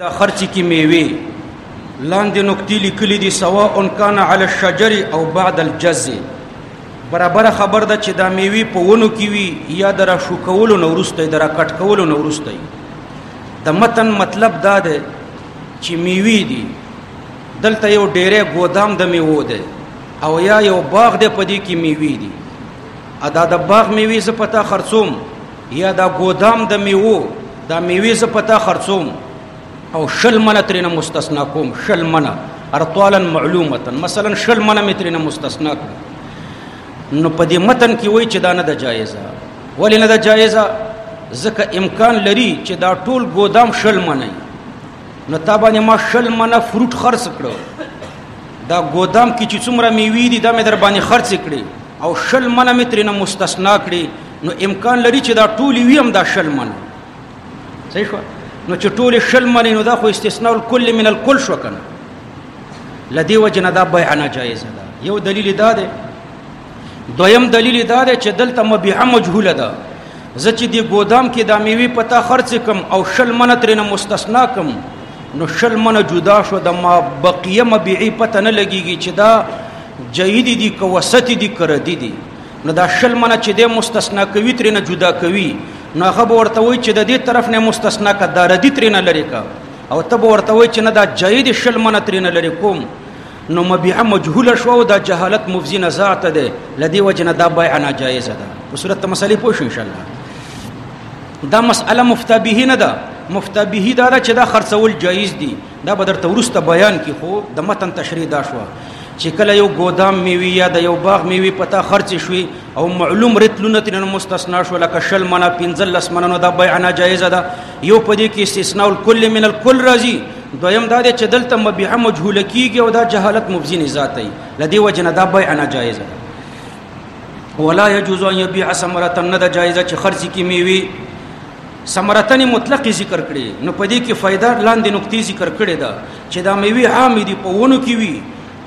د خرچ کی میوه لاندې نقطې لیکلې دي سواء کان علی الشجر او بعد الجز برابر خبر ده چې دا میوه په ونو کې وي یا در شو کولو نو ورسته در کټ کولو نو ورسته د متن مطلب دا ده چې میوه دي دلته یو ډیره ګودام د میوه ده او یا یو باغ ده په دې کې میوه دي ادا د باغ میوه زه پتا خرڅوم یا دا ګودام د میوه دا میوې زه پتا خرڅوم او شل منه ترې نه مستثنا کوم شل منه ارطالا معلومه مثلا شل منه مې ترې نه مستثنا کوم نو په دې متن کې وایي چې دا نه ده جایزه ولې نه ده جایزه ځکه امکان لري چې دا ټول ګودام شل منه نو تا باندې ما شل منه فروټ خرڅ کړو دا ګودام کې چې څومره میوې دي دا مې در باندې خرڅ کړې او شل منه مې ترې نه مستثنا کړې نو امکان لري چې دا ټول وی هم دا شل من صحیح شو نو چې ټول شل من نو دا خو استثناء الکل من الکل شو کنه لدی وجنه دا بیع نه جایز ده یو دلیل دا ده دویم دلیل دا ده چې دلته مبيعه مجهوله ده زه چې دی ګودام کې د میوي پتا خرڅ کم او شل من ترنه مستثنا کم نو شل من جدا شو د ما بقیه مبيعي پته نه لګيږي چې دا جيد دي که وسط دي که ردي دي نو دا شل منه چې د مستثنا کوي ترې نه جدا کوي نو هغه به ورته وایي چې د دې طرف نه مستثنا کا دا ردی ترې نه لري کا او ته به ورته وایي چې نه دا جاید شل منه ترې نه لري کوم نو مبيع مجهول شو او دا جهالت مفزي نه ذات ده لدی وجنه دا بيع ناجایز ده په صورت مسلې پوه شو ان شاء الله دا مسأله مفتبه نه ده مفتبه دا چې دا خرڅول جایز دي دا به درته ورسته بیان کی خو د متن تشریح دا شو چې کله یو ګودام میوي یا د یو باغ میوي پتا خرڅ شوي او معلوم رتلونه ترنه مستثنا شو لکه شل منه 15 منه نو دا بیع ناجایزه ده یو پدې کې استثناء الکل من الکل راځي دویم دا چې دلته مبيعه مجهوله کیږي او دا جهالت مبزین ذات دی لدی وجنه دا بیع ناجایزه ده ولا يجوز ان يبيع ثمره نه ده جایزه چې خرڅ کی میوي ثمرتن مطلق ذکر کړي نو په دې کې فائدہ لاندې نقطې ذکر کړي ده چې دا میوي عام دي په ونو کې وي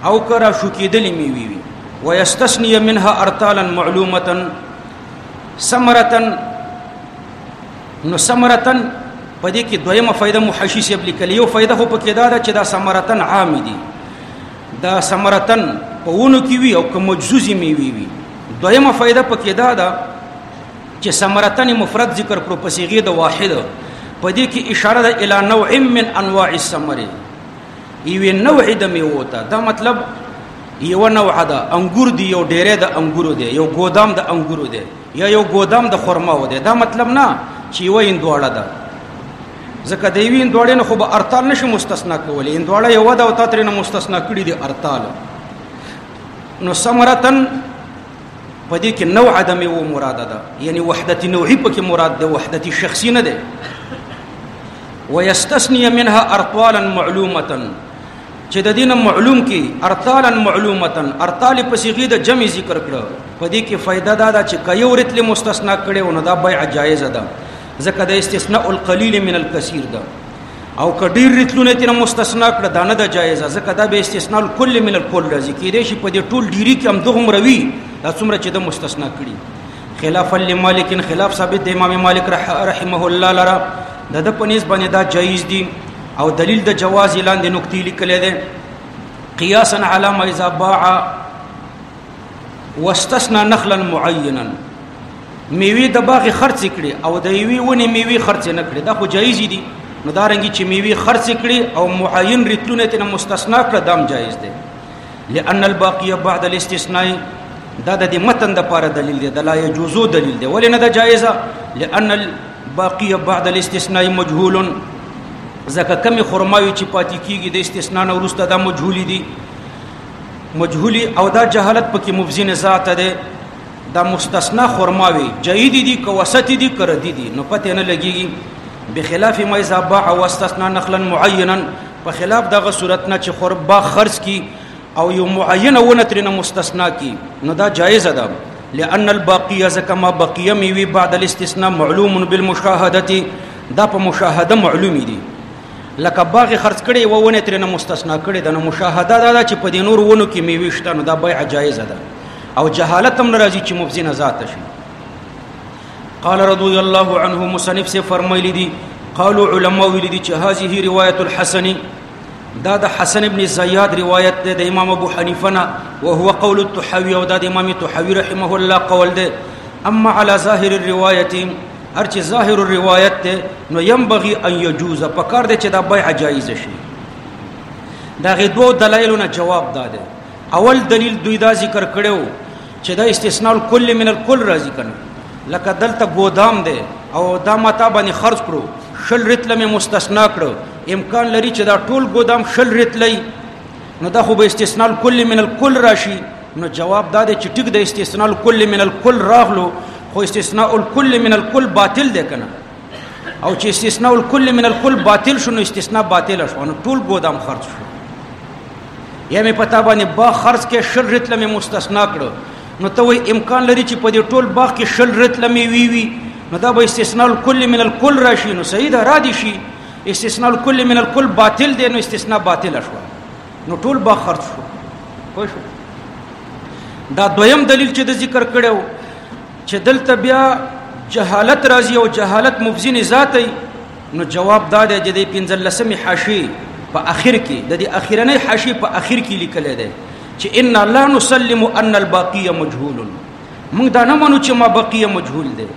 او کرا شو کېدلې میوي وي ويستثني منها ارتالا معلومه ثمرتن نو ثمرتن په دې کې دویمه فائدہ محشی سی لیکل یو فائدہ هو پکې دا ده چې دا ثمرتن عام دي دا ثمرتن په ونو کې وي او کوم مجزوزي میوي وي دویمه فائدہ پکې دا ده چې سمرتن مفرد ذکر کړو په صيغه د واحد په دې کې اشاره ده الی نوع من انواع الثمر یو نوع د میوه ته دا مطلب یو نوع ده انګور دی یو ډیره د انګورو دی یو ګودام د انګورو دی یا یو ګودام د خرما و دی دا مطلب نه چې یو اندواړه ده ځکه د یو اندواړې نه خو به ارتال نشي مستثنا کولای اندواړه یو ده او تا ترې نه مستثنا کړی دی ارتال نو سمرتن په دې کې نوع د میو مراد ده یعنی وحدت نوعی په کې مراد ده وحدت شخصی نه ده ويستثني منها ارطالا معلومه چې د دینه معلوم کې ارطالا معلومه ارطال په صيغه د جمع ذکر کړه په دې کې فائدہ دا ده چې کيو رتل مستثنا کړي او نه دا بيع جایز ده ځکه د استثناء القليل من الكثير ده او کډیر رتلونه تینا مستثنا کړه دا نه د جایزه ځکه دا به استثناء کل من الکل راځي کې دې شي په دې ټول ډیری کې هم دغه مروي دا څومره چې د مستثنا کړي خلاف لمالک خلاف ثابت د امام مالک رحمه الله لرا د د پنيز باندې دا جایز دي او دلیل د جواز لاندې نقطې لیکل دي قياسا على ما اذا باع واستثنى نخلا معينا میوي د باغ خرڅ کړي او د یوي ونی میوي خرڅ نه کړي دا خو جایز دي نو دا رنګي چې میوي خرڅ کړي او معین ریتلونه تنه مستثنا کړ دام جایز دي لئن الباقیه بعد الاستثناء دا د متن د پاره دلیل دی د لا یجوزو دلیل دی ولې نه دا جایزه لئن الباقیه بعد الاستثناء مجهول زکه کمی خرماوي چې پاتې کیږي د استثناء نه ورسته دا مجهول دي مجهول او دا جهالت پکې مفزین ذات ده دا مستثنا خرماوي جيدي دي که وسطي دي که ردي دي نو پته نه لګيږي بخلاف ما اذا باع واستثنى نخلا معينا په خلاف دغه صورت نه چې خربا خرج کی او یو معینه ونه ترنه مستثنا کی نو دا جایز ده لأن الباقية زکه ما بقیه میوي بعد الاستثناء معلوم بالمشاهده دا په مشاهده معلومی دي لکه باغ خرڅ کړي و ونه ترنه مستثنا کړي دا نو مشاهده دا, دا چې په دې نور ونو کې میوي شته نو دا بیع جایز ده او جهالت هم ناراضي چې مفزي نه ذات شي قال رضي الله عنه مصنف سے فرمایلی دي قالوا علماء ویل دي چې هذه روایت الحسن دا د حسن ابن زیاد روایت ده د امام ابو حنیفه نه او هو قول التحوی او د امام التحوی رحمه الله قول ده اما على ظاهر الروایت هر چې ظاهر الروایت ده نو ينبغي ان يجوز پکار ده چې دا بیع جایز شي دا غي دوه دلایلونه جواب داده اول دلیل دوی دا ذکر کړو چې دا استثناء الکل من الکل راځي کنه لکه دلته ګودام دی او دا متا باندې خرج کړو شل رتل مې مستثنا کړو امکان لري چې دا ټول ګودام شل رتلې نو دا خو به استثناء الکل من الکل راشي نو جواب دا دی چې ټیک د استثناء الکل من الکل راغلو خو استثناء الکل من الکل باطل دی کنه او چې استثناء الکل من الکل باطل شونه استثناء باطل شونه ټول ګودام خرج شو یا مې پتا باندې با خرج کې شل رتل مې مستثنا کړو نو ته وای امکان لري چې په دې ټول باغ کې شل رتل مې وی وی نو دا به استثناء الکل من الکل راشي نو صحیح ده را دي شي استثناء الکل من الکل باطل دی نو استثناء باطل شو نو ټول باغ خرج شو پوه شو دا دویم دلیل چې د ذکر کړو چې دلته بیا جهالت راځي او جهالت مفزین ذاتي نو جواب دا دی چې د 15مې حاشی په اخر کې د دې اخیرنۍ حاشی په اخر کې لیکل دی چې ان لا نسلم ان الباقی مجهول موږ دا نه منو چې ما بقی مجهول دی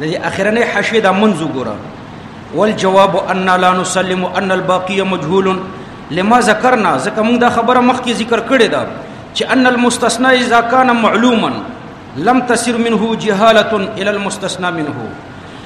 د دې اخیرنۍ حاشی دا منځو ګوره والجواب ان لا نسلم ان الباقی مجهول لما ذکرنا ځکه موږ دا خبره مخکې ذکر کړې ده چې ان المستثنى اذا كان معلوما لم تسر منه جهاله الى المستثنى منه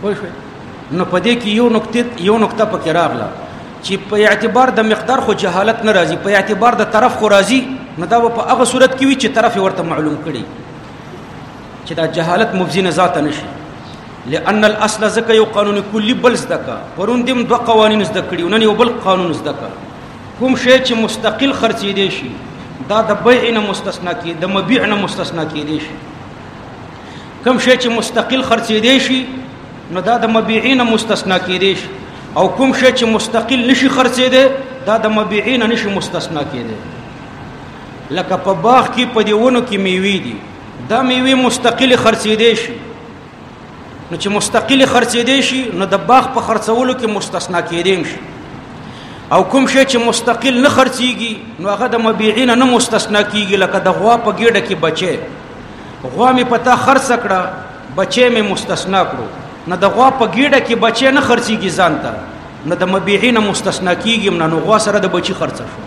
پوه شئ نو په دې کې یو نقطه یو نقطه پکې راغله چې په اعتبار د مقدار خو جهالت نه راځي په اعتبار د طرف خو راځي نو دا په هغه صورت کې وي چې طرف ورته معلوم کړي چې دا جهالت مفزنه ذات نشي لأن الاصل زکه یو قانون کلی بل زدکا پرون دیم دو قوانین زده کړي نن یو بل قانون زدکا کوم شی چې مستقل خرڅې دی شي دا د بیع نه مستثنا کی د مبيع نه مستثنا کی دی شي کوم شی چې مستقل خرڅېدې شي نو دا د مبيعين مستثنا کېدې شي او کوم شی چې مستقل نشي خرڅېدې دا د مبيعين نشي مستثنا کېدې لکه په باغ کې په دیونو کې میوي دي دا میوي مستقل خرڅېدې شي نو چې مستقل خرڅېدې شي نو د باغ په خرڅولو کې مستثنا کېدې شي او کوم شی چې مستقل نه خرڅيږي نو هغه د مبيعين نه مستثنا کیږي لکه د غوا په ګډه کې بچي غوا مې پتا خرڅ کړه بچې مې مستثنا کړو نه د غوا په ګیډه کې بچې نه خرڅيږي ځان ته نه د مبيعي نه مستثنا کیږي نه نو غوا سره د بچي خرڅ شو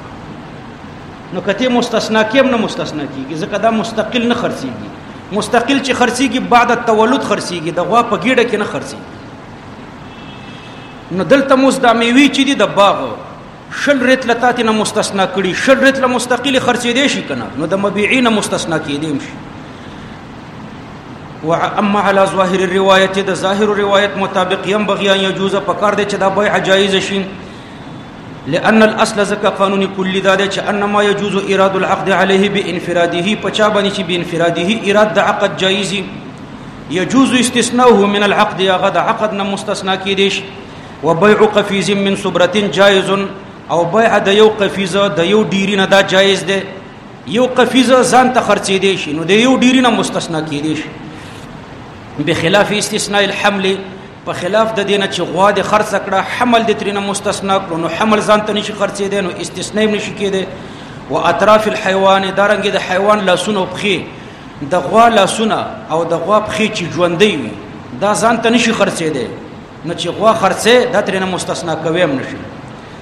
نو کته مستثنا کیم نه مستثنا کیږي ځکه دا مستقل نه خرڅيږي مستقل چې خرڅيږي بعد التولد خرڅيږي د غوا په ګیډه کې نه خرڅيږي نو دلته موس د میوي چې دي د باغ شل رتل تاتې نه مستثنا کړي شل رتل مستقل خرڅې دي شي کنه نو د مبيعي نه مستثنا کېدیم شي واما على ظاهر الروايه د ظاهر روایت مطابق يم بغيان يجوز پکار دي چې دا بيع جایز شي لأن الأصل زکه قانوني کلی دا دی چې انما يجوز ايراد العقد عليه بانفراده پچا باندې چې بانفراده ايراد د عقد جایز يجوز استثناءه من العقد یا غد عقد نه مستثنا کېدی شي وبيع قفيز من صبرة جائز او بيع د یو قفيز د یو ډیری نه دا جائز دی یو قفيز ځان ته خرڅې دی شي نو د یو ډیری نه مستثنا کې دی شي بخلاف استثناء الحمل په خلاف د دینه چې غوا د خرڅ کړه حمل د ترینه مستثنا کړو نو حمل ځان ته نشي خرڅې دی نو استثناء نشي کېده و اطراف الحيوان دارنګ د حیوان لاسونو پخې د غوا لاسونه او د غوا پخې چې ژوندې وي دا ځان ته نشي خرڅې دی نو چې غوا خرڅه د تر نه مستثنا کوي هم نشي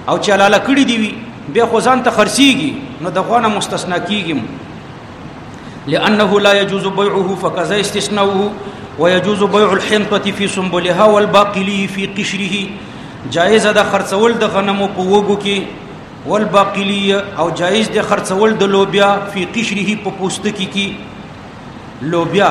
او چې لاله کړی دی وي بیا خو ځان ته خرڅيږي نو د غوا نه مستثنا کیږي لانه لا يجوز بيعه فكذا استثناؤه ويجوز بيع الحنطه في سنبلها والباقلي في قشره جائز ده خرڅول د غنمو په وګو کې والباقلي او جائز ده خرڅول د لوبیا فی قشره په پوستکی کې لوبیا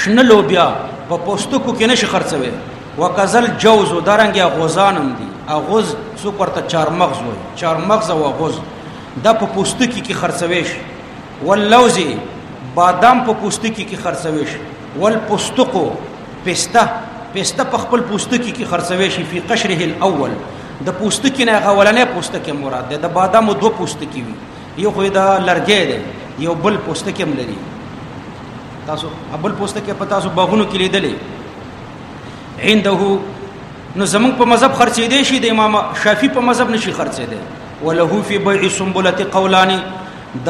شنه لوبیا په پوستکو کې نشي خرڅوي وکزل جوز درنګ غوزانم دي اغوز سو پرته چارمغز وي چارمغز او غوز د په پوستکي کې خرڅوي شي واللوز بادام په پوستکي کې خرڅوي شي والپوستقو پسته پسته په خپل پوستکي کې خرڅوي شي په قشره الاول د پوستکي نه غولنې پوستکي مراد ده د بادامو دوه پوستکي وي یو خو دا لرګی دی یو بل پوستکی هم لري تاسو بل پوستکی په تاسو باغونو کې لیدلې عنده نو زمون په مذهب خرڅې دی شي د امام شافعي په مذهب نشي خرڅې دی وله فی بیع سنبله قولان د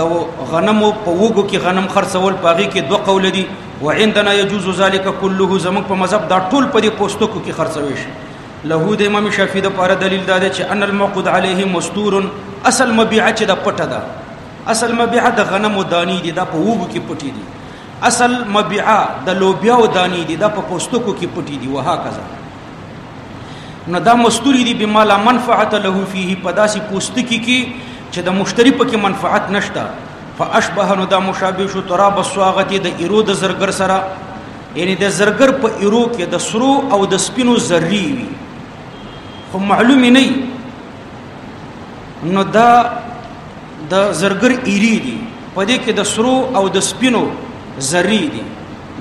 غنمو په وګو کې غنم خرڅول پاغي کې دوه قول دي وعندنا يجوز ذلك كله زموږ په مذهب دا ټول په دې پوستکو کې خرڅوي شي له د امام شافعي د پاره دلیل دا دی چې ان الموقود عليه مستور اصل مبيعه چې د پټه ده اصل مبيعه د غنمو دانی دي دا په وبو کې پټي دي اصل مبيعه د لوبیا او دانی دي دا په پوستکو کې پټي دي وهکذا نو دا مستور دي بما لا منفعه له فيه پداسي پوستکی کې چې د مشتری پکې منفعت نشته فاشبه نو دا مشابه شو تراب الصاغه د ایرو د زرګر سره یعنی د زرګر په ایرو کې د سرو او د سپینو زری وي خو معلومی نه نو دا د زرګر ایری دي په دې کې د سرو او د سپینو زری دي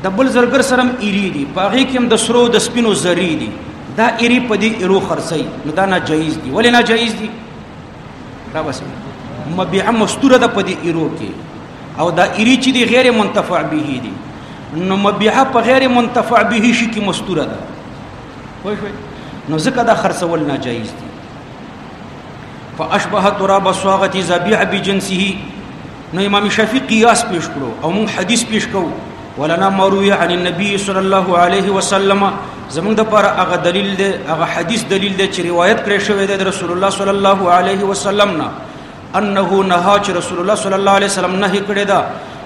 د بل زرګر سره ایری دي په هغه کې هم د سرو د سپینو زری دي دا ایری په دې ایرو خرڅي نو دا ناجایز دي ولې ناجایز دي دا بس مبيع مستوره ده په دې ایرو کې او دا ایری چې دی غیر منتفع به دی نو مبيعه په غیر منتفع به شي کې مستوره ده وای شوي نو ځکه دا خرڅول ناجایز دي فاشبه تراب الصاغه زبيع بجنسه نو امام شافعي قياس پیش کړو او مون حدیث پیش کړو ولنا مروي عن النبي صلى الله عليه وسلم زمونږ د پر هغه دلیل دی هغه حدیث دلیل دی چې روایت کړی شوی دی رسول الله صلی الله علیه وسلم نه انه نهى چې رسول الله صلی الله علیه وسلم نهي کړی دا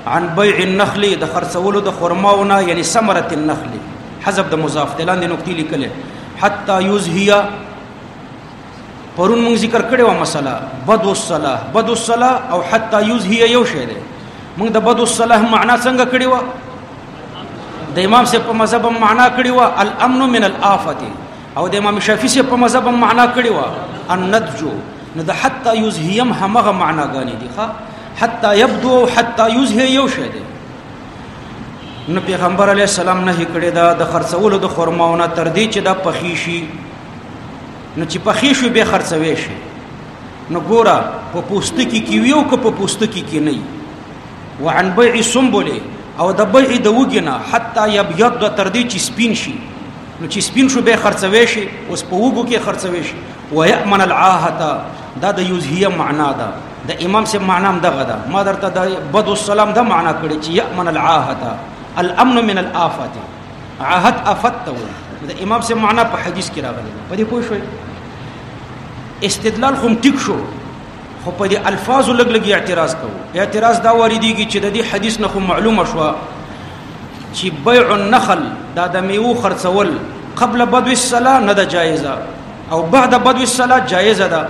عن بيع النخل د خرڅولو د خرماونه یعنی ثمره النخل حذف د مضاف د لاندې نقطې لیکل حتا یزهیا پرون موږ ذکر کړی و مسله بدو الصلاه بدو الصلاه او حتا یزهیا یو شی دی موږ د بدو الصلاه معنا څنګه کړی و د امام سے په مذهب معنا کړی و الامن من الافه او د امام شافعي سي په مذهب معنا کړی و ان ندجو نو د حتا یزهیم همغه معنا غانی دی ښا حتا یبدو او حتا یزه یو شه دی نو پیغمبر علی السلام نه کړی دا د خرڅولو د خرماونه تر دې چې دا پخی شي نو چې پخی شو به خرڅوي شي نو ګوره په پوستکی کې ویو که په پوستکی کې نه وعن بيع سنبله او د بيع د وګنه حتا يبيض تر دې چې سپین شي نو چې سپین شو به خرڅوي شي اوس په وګو کې خرڅوي شي ويأمن العاهه دا د یوزهیه معنا ده د امام سے معنا هم دغه ده ما درته د بد السلام د معنا کړی چې یأمن العاهه الامن من الافات عهد افت ته د امام سے معنا په حدیث کې راغلی په دې پوه شوي استدلال هم ټیک شو خو په دې الفاظو لګ لګ اعتراض کوو اعتراض دا واردېږي چې د دې حدیث نه خو معلومه شوه چی بیع النخل دا د میوو خرڅول قبل بدو الصلاه نه ده جایزه او بعد بدو الصلاه جایزه ده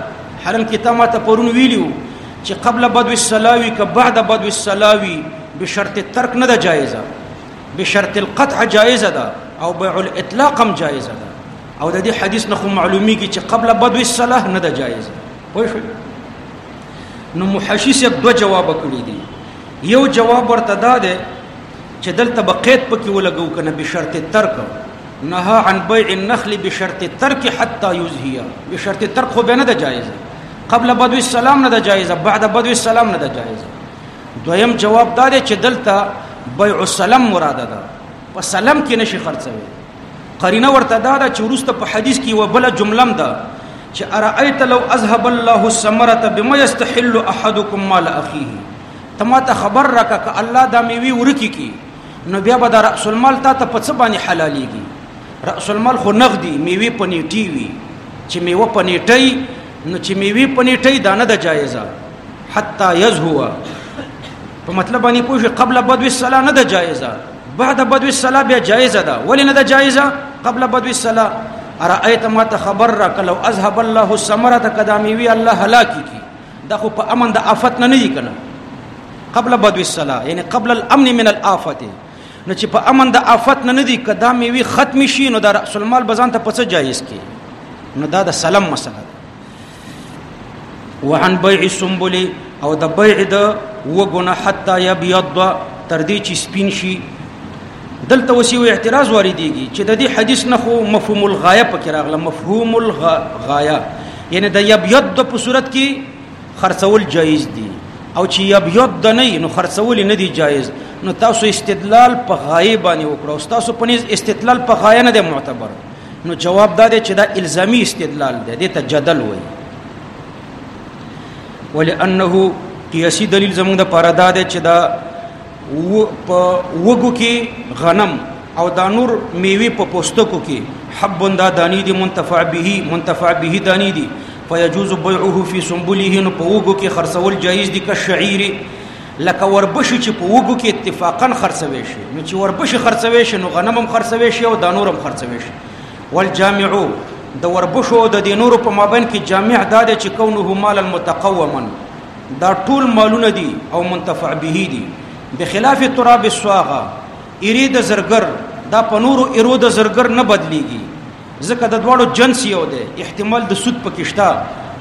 حرم کې تا ما ته پرون ویلو چې قبل بدو الصلاه وی که بعد بدو الصلاه وی بشرط الترک نه ده جایزه بشرط القطع جایزه ده او بیع الاطلاق هم جایزه ده او د دې حدیث نه خو معلومیږي چې قبل بدو الصلاه نه ده جایزه پوه شئ نو محشی صاحب دو جواب کړی دی یو جواب ورته دا دی چې دلته به قید پکې ولګو کنه بشرط ترک نهى عن بيع النخل بشرط الترك حتى يزهي بشرط الترك خو به نه ده جایز قبل بدو السلام نه ده جایز بعد بدو السلام نه ده جایز دویم جواب دا دی چې دلته بيع السلام مراد ده په سلام کې نشي خرڅوي قرینه ورته دا ده چې ورسته په حدیث کې و بل جمله ده چې ارایت لو اذهب الله الثمره بما يستحل احدكم مال اخيه تما ته خبر راکا ک الله دا میوي ورکی کی نو بیا به دا راس المال تا ته پڅ باندې حلاليږي راس المال خو نغدي میوي پنيټي وي چې میوه پنيټي نو چې میوي پنيټي دا نه د جایزه حتا يزهو په مطلب باندې پوه قبل بدو الصلاه نه د جایزه بعد بدو الصلاه بیا جایزه ده ولی نه ده جایزه قبل بدو الصلاه ارايت ما تخبر را کلو اذهب الله الثمره قدامي وی الله هلاکی کی دا خو په امن د آفت نه نه کنه قبل بدو الصلاه یعنی قبل الامن من الافه نو چې په امن د آفت نه ندي کدا میوي ختم شي نو د رسول مال بزان ته پڅ جایز کی نو دا د سلام مسله وعن بيع السنبل او د بيع د وګونه حتا يبيض تر دې چې سپین شي دلته وسیو اعتراض واردېږي چې د دې حدیث نه خو مفهوم الغایه پکې راغله مفهوم الغایه یعنی د یبیض د په صورت کې خرڅول جایز دي او چې یبیض د نه نو خرڅول نه دي جایز نو تاسو استدلال په غایه باندې وکړو تاسو په نس استدلال په غایه نه دی معتبر نو جواب دا دی چې دا الزامي استدلال دی دته جدل وایي ولانه قیاسی دلیل زموږ د پاره دا دی چې دا و په وګو کې غنم او دا نور میوه په پوستکو کې حبن دا دانی دی منتفع به منتفع به دانی دی فیجوز بیعه فی سنبله نو په وګو کې خرڅول جایز دي که شعیر لکه وربشي چې په وګو کې اتفاقا خرڅوي شي نو چې وربشي خرڅوي شي نو غنم هم خرڅوي شي او دا نور هم خرڅوي شي والجامعو د وربشو د دینورو په مابین کې جامع دا دی چې کونه مال المتقوما دا ټول مالونه دي او منتفع به دي بخلاف تراب الصاغه اريد زرګر دا په نورو ارود زرګر نه بدليږي ځکه د دواړو جنس یو دی احتمال د سود پکې شته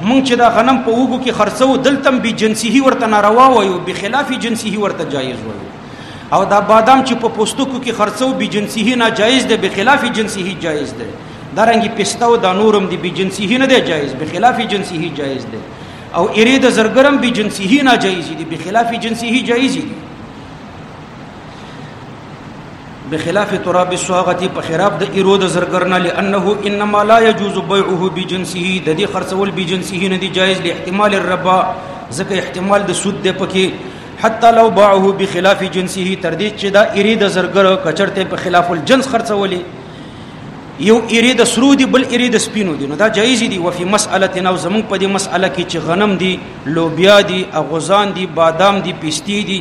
مونږ چې دا غنم په وګو کې خرڅو دلتم به جنسي ورته ناروا وایو به خلاف جنسي ورته جایز وایو او دا بادام چې په پوستکو کې خرڅو به جنسي ناجایز دی به خلاف جنسي جایز دی دا رنګي پسته او دا نورم دی به جنسي نه دی جایز به خلاف جنسي جایز دی او ارید زرګرم به جنسي ناجایز دی به خلاف جنسي جایز دی بخلاف تراب الصاغه په خراب د ایرو د زرګرنه لانه انما لا يجوز بيعه بجنسه د دې خرڅول بجنسه نه دی جایز له احتمال الربا ځکه احتمال د سود د پکې حتی لو باعه بخلاف جنسه تر دې چې دا ایری د زرګر کچرته په خلاف الجنس خرڅولې یو ایری د سرو دی بل ایری د سپینو دی نو دا جایز دی وفي مساله نو زمون په دې مساله کې چې غنم دی لوبیا دی اغوزان دی بادام دی پستی دی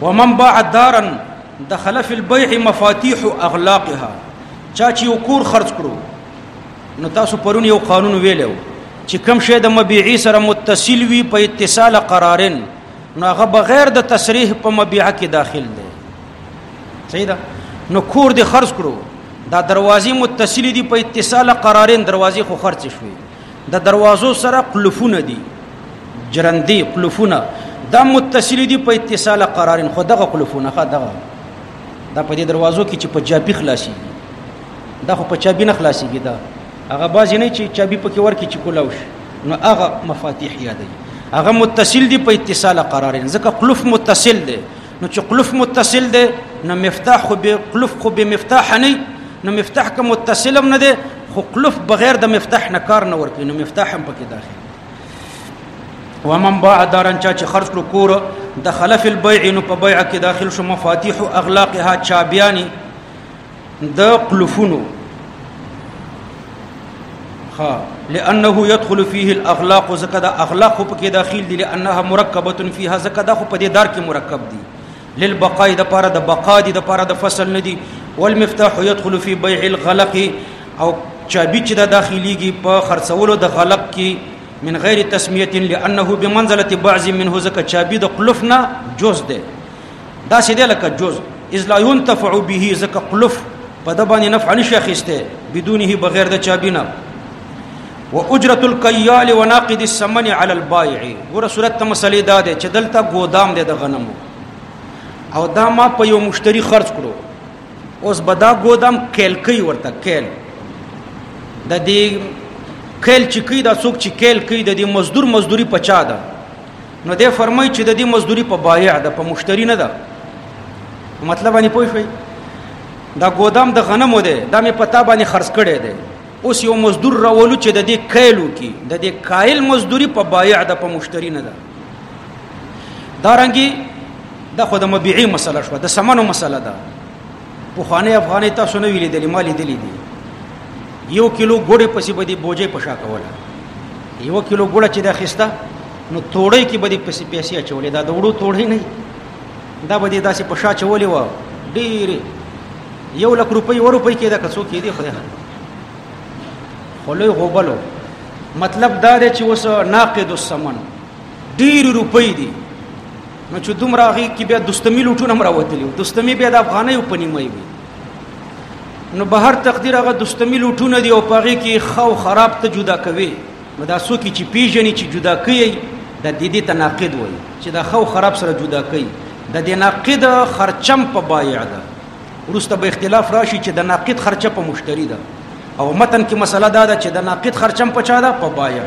ومن باع دارا دخل فی البیع مفاتیح اغلاقها چا چې یو کور خرج کړو نو تاسو پرون یو قانون ویلو چې کم شی د مبيعي سره متصل وي په اتصال قرارن نو هغه بغیر د تصریح په مبيعه کې داخل دی صحیح ده نو کور دې خرج کړو دا دروازې متصلې دي په اتصال قرارین دروازې خو خرڅ شوې د دروازو سره قلفونه دي جرندي قلفونه دا متصل دي په اتصال قرارن خو دغه قلفونه خا دغه دا په دې دروازو کې چې په جابي خلاصي دا خو په چابي نه خلاصيږي دا هغه باز نه چې چابي پکې ورکې چې کولاو شي نو هغه مفاتيح یادې هغه متصل دي په اتصال قرارن ځکه قلف متصل دي نو چې قلف متصل دی نو مفتاح خو به قلف خو به مفتاح نه نو مفتاح که متصل هم نه دی خو قلف بغیر د مفتاح نه کار نه ورکوي نو مفتاح هم پکې داخل ومن باع دارن چا چې خرج کړو کور د خلف البيع نو په بيع کې داخل شو مفاتيح اغلاقها چابياني د قلفونو ها لانه يدخل فيه الاخلاق زکه د اخلاق په کې داخل دي لانها مرکبه فيها زکه د په دې دار کې مرکب دي للبقاء د پاره د بقا دي د پاره د فصل نه دي والمفتاح يدخل في بيع الغلق او چابي چې د داخليږي په خرڅولو د غلق کې من غیر تسمیه لانه بمنزله بعض منه زکه چابي د قلفنا جز ده دا سیده لکه جز اذ لا ينتفع به زکه قلف په د باندې نفع نشي اخیسته بدونه بغیر د چابینا واجره الكيال وناقد الثمن على البائع ګوره صورت ته مسلې دا ده چې دلته ګودام دی د غنمو او دا ما په یو مشتری خرج کړو اوس بدا ګودام کېل کوي ورته کېل د دې کېل چې کوي دا څوک چې کېل کوي د دې مزدور مزدوري پچا ده نو دې فرمای چې د دې مزدوري په بایع ده په مشتری نه ده مطلب باندې پوه شئ دا ګودام د غنمو دی دا مې پتا باندې خرڅ کړی دی اوس یو مزدور راولو چې د دې کایلو کې د دې کایل مزدوري په بایع ده په مشتری نه ده دارنګي دا خو د مبيعي مسله شو د سمنو مسله ده پخواني افغاني تاسو نه ویلې دلی مالي دلی دي یو کیلو ګوړې پسې بدی بوجه پشا کوله یو کیلو ګوړه چې د خسته نو توړې کې بدی پسې پیسې اچولې دا د وړو توړې نه دا بدی داسې پشا چولې و ډېر یو لک روپۍ و روپۍ کې دا کڅو کې دی خدای خلوی غوبلو مطلب دا دی چې اوس ناقد السمن ډېر روپۍ دي نو چې دومره هغه کې بیا دوستمي لوټونه هم راوتلي وو دوستمي بیا د افغانیو په نیمه وي نو به هر تقدیر هغه دوستمي لوټونه دی او پاغي کې خو خراب ته جدا کوي نو دا څوک چې پیژني چې جدا کوي د دې دې تناقض وایي چې دا خو خراب سره جدا کوي د دې ناقد خرچم په بایع ده ورسته به اختلاف راشي چې د ناقد خرچه په مشتری ده او متن کې مسله دا ده چې د ناقد خرچم په چا ده په بایع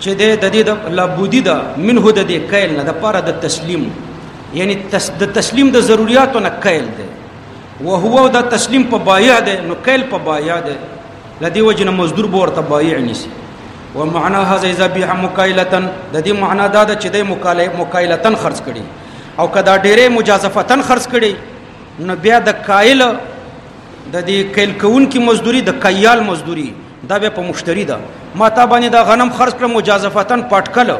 چې د د دې د لابودی دا منه د دې کایل نه د پاره د تسلیم یعنی تس د تسلیم د ضرورتو نه کایل دی او هو د تسلیم په بایع دی نو کایل په بایع دی لدی وجنه مزدور به ورته بایع نیسی و معنا هذا اذا بيع مکایله د دې معنا دا ده چې د مکایله خرج کړي او کدا ډېرې مجازفه خرج کړي نو بیا د کایل د دې کایل کون کی مزدوری د کایال مزدوری دا به په مشتری ده ما تا باندې دا غنم خرڅ کړم مجازفتن پټکل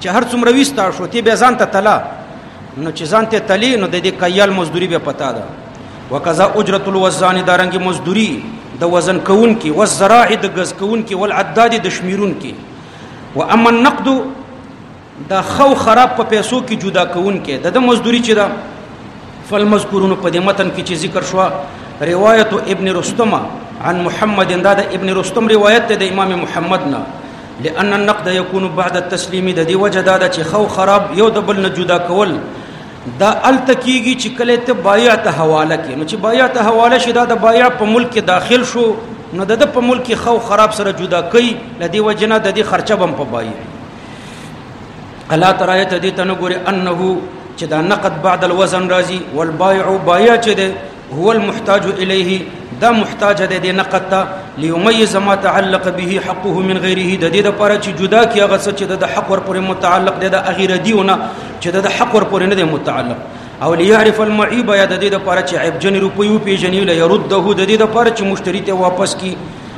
چې هر څومره وستا شو تی به ځان ته تلا نو چې ځان ته تلی نو د دې کایال مزدوري به پتا ده وکذا اجرت الوزان دارنګ مزدوري د وزن کون کې وزراع د غز کون کې والعداد د شمیرون کې واما النقد دا خو خراب په پیسو کې جدا کون کې د د مزدوري چې دا فالمذکورون په دې متن کې چې ذکر شو روایت ابن رستم عن محمد دا د ابن رستم روایت د امام محمد نه لأن النقد يكون بعد التسليم د دې وجه دا چې خو خراب یو د بل نه جدا کول دا الته کیږي چې کله ته بایع ته حواله کې نو چې بایع ته حواله شي دا د بایع په ملک کې داخل شو نو د په ملک خو خراب سره جدا کوي لدی وجنه د دې خرچه بم په بایع الا ترایت دې تنه ګوري انه چې دا نقد بعد الوزن راځي والبائع بائع چې ده هو المحتاج الیه دا محتاج ده د نقد ته ليميز ما تعلق به حقه من غيره د دې لپاره چې جدا کی هغه څه چې د حق ور پورې متعلق ده د غیر دیونه چې د حق ور پورې نه متعلق او ليعرف المعيب یا د دې لپاره چې عیب جن روپیو پیژنې لرده د دې لپاره چې مشتری ته واپس کی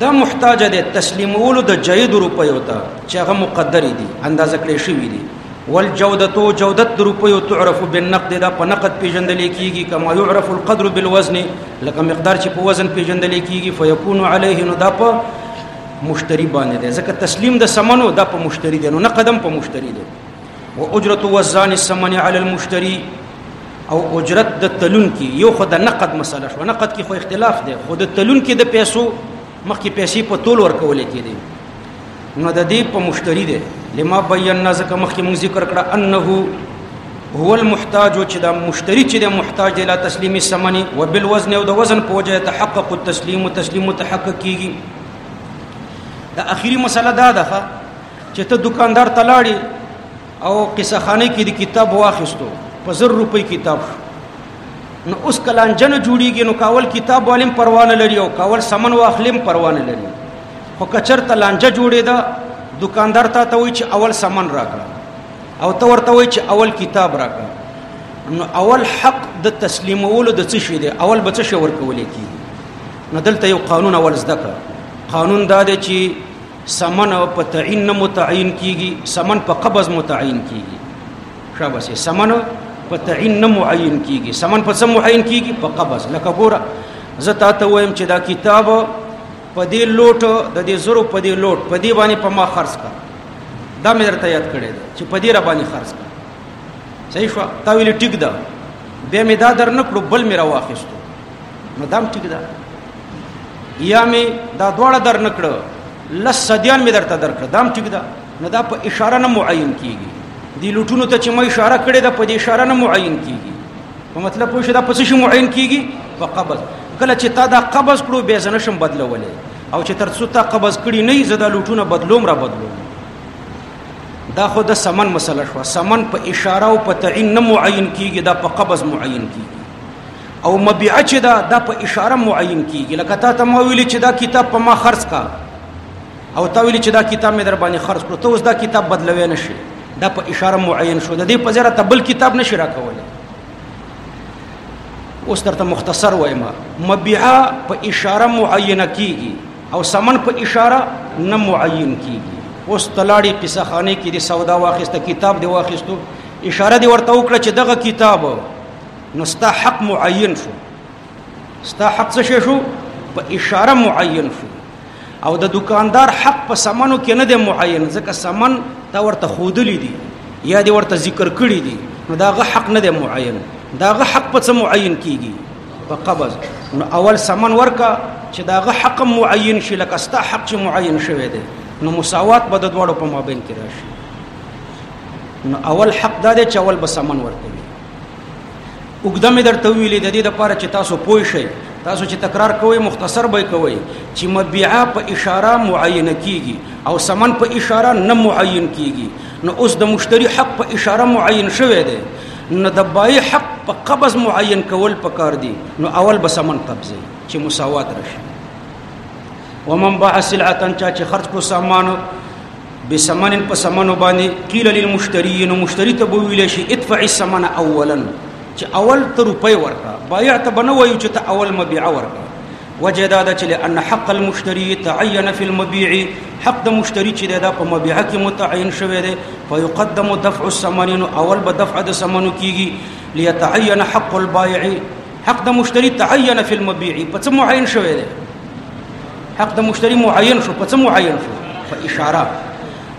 دا محتاج دی تسلیمولو د جید روپیو ته چې هغه مقدر دي اندازه کړی شوی دي والجودتو جودت د روپیو تعرف بالنقد دا په نقد پیژندل کیږي کما يعرف القدر بالوزن لکه مقدار چې په وزن پیژندل کیږي فیکون علیه نو دا په مشتری باندې ده ځکه تسلیم د سمنو دا په مشتری ده نو نقدم په مشتری ده و اجرت وزان الثمن على المشتري او اجرت د تلون کې یو خو د نقد مسله شو نقد کې خو اختلاف دی خو د تلون کې د پیسو مخکې پیسې په تول ورکول کېدي نو د دې په مشتری دی لما بینا ځکه مخکې موږ ذکر کړه انه هو المحتاج چې دا مشتری چې د محتاج دی لا تسلیم الثمن وبالوزن او د وزن په وجه تحقق التسلیم تسلیم متحقق کیږي دا اخیری مسله دا ده چې ته دکاندار ته لاړې او قصه خانه کې د کتاب واخیستو په زر روپۍ کتاب شو نو اوس کلانجنه جوړیږي نو کاول کتاب والیم پروانه لري او کاول سمن واخلیم پروانه لري خو کچر ته لانجه جوړې ده دکاندار ته ته وای چې اول سمن راکړه او ته ورته وای چې اول کتاب راکړه نو اول حق د تسلیمولو د څه شي دی اول به څه شي ورکول کیږي نو دلته یو قانون اول زده کړه قانون دا دی چې سمن په تعین نه متعین کیږي سمن په قبض متعین کیږي شابه سي سمن په تعین نه معین کیږي سمن په سم معین کیږي په قبض لکه ګوره زه تا ته وایم چې دا کتاب په دې لوټ د دې زرو په دې لوټ په دې باندې په ما خرج کا دا مې درته یاد کړی چې په دې را باندې خرج کا صحیح شو تا ویل ټیک ده به مې دا در نکړو بل مې را واخیستو نو دام ټیک ده یا می دا دواړه در نکړه لس صدیان می درته درکړه دام ټیک ده نه دا په اشاره نه معین کیږي دی لټونو ته چې ما اشاره کړې ده په دې اشاره نه معین کیږي په مطلب پوه شو دا په څه شي معین کیږي په قبض کله چې تا دا قبض کړو به زنه شم بدلولې او چې تر څو تا قبض کړی نه زدا لټونه بدلوم را بدلوم دا خو د سمن مسله شو سمن په اشاره او په تعین نه معین کیږي دا په قبض معین کیږي او مبيعه چې دا د په اشاره معین کیږي لکه تا ته ما ویلي چې دا کتاب په ما خرڅ کا او تا ویلي چې دا کتاب مې در باندې خرڅ کړو ته اوس دا کتاب بدلوي نه شي دا په اشاره معین شو د دې په ځای ته بل کتاب نشي راکولی اوس درته مختصر وایم مبيعه په اشاره معینه کیږي او سمن په اشاره نه معین کیږي اوس تلاړي قصه خانه کې د سودا واخیسته کتاب دی واخیستو اشاره دی ورته وکړه چې دغه کتاب نو ستا حق معین شو ستا حق څه شو په اشاره معین شو او د دکاندار حق په سمنو کې نه دی معین ځکه سمن تا ورته خودلی دی یا دی ورته ذکر کړی دی نو داغه حق نه دی معین داغه حق په څه معین کیږي په قبض نو اول سمن ورکا چې داغه حق معین شي لکه ستا حق چې معین شوی دی نو مساوات به د دواړو په مابین کې راشي نو اول حق دا دی چې اول به سمن ورکوي وګدا مې درته ویلې د دې لپاره چې تاسو پوه شئ تاسو چې تکرار کوئ مختصر به کوئ چې مبيعه په اشاره معینه کیږي او سمن په اشاره نه معین کیږي نو اوس د مشتری حق په اشاره معین شوی دی نو د بای حق په قبض معین کول پکار دي نو اول به سمن قبضه چې مساوات راشي ومن باع سلعه چا چې خرج کو سامان بسمن په سمنو باندې قیل للمشتری نو مشتری ته به ویل شي ادفع السمن اولا چې اول ته روپۍ ورکړه بایع ته بنه وایو چې ته اول مبيع ورکړه وجه دا ده چې ان حق المشتری تعین فی المبيع حق د مشتری چې دا په مبيع کې متعین شوی دی فیقدم دفع الثمن اول به دفع د ثمن کیږي لیتعین حق البائع حق د مشتری تعین فی المبيع په څه معین شوی دی حق د مشتری معین شو په څه معین شو په اشاره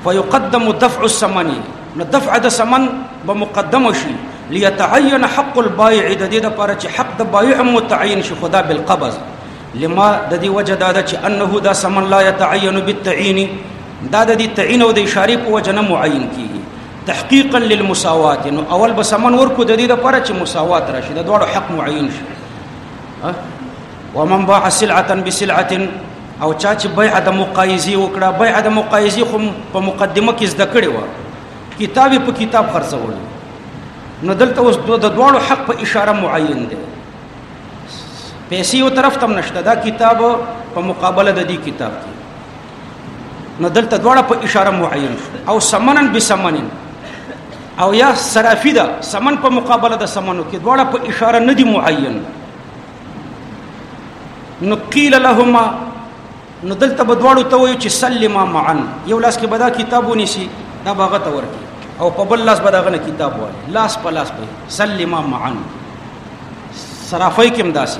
فیقدم دفع الثمن نو دفع د ثمن به مقدم شي ليتعين حق البائع د دې لپاره چې حق د بائع متعين شي خدا بالقبض لما د دې وجه دا ده چې انه دا سمن لا يتعين بالتعين دا د دې تعين او د اشاره په وجه نه معين کیږي تحقیقا للمساوات نو اول به سمن ورکو د دې لپاره چې مساوات راشي د دوړو حق معین شي ومن باع سلعه بسلعه او چا چې بیع د مقایزه وکړه بیع د مقایزه خو په مقدمه کې زده کړې و کتاب په کتاب خرڅول نو دلته اوس د دوړو حق په اشاره معین دی پیسې یو طرف تم نشته دا کتاب په مقابله د دې کتاب کې نو دلته دواړه په اشاره معین او سمنن بسمنن او یا صرافی ده سمن په مقابله د سمنو کې دواړه په اشاره نه دي معین نو قیل لهما نو دلته به دواړو ته وایو چې سلما معا یو لاس کې به دا کتاب ونیسي دا به هغه ته ورکړي او په بل لاس به دا غنه کتاب وایي لاس په لاس به سلما معا صرافی کې هم داسې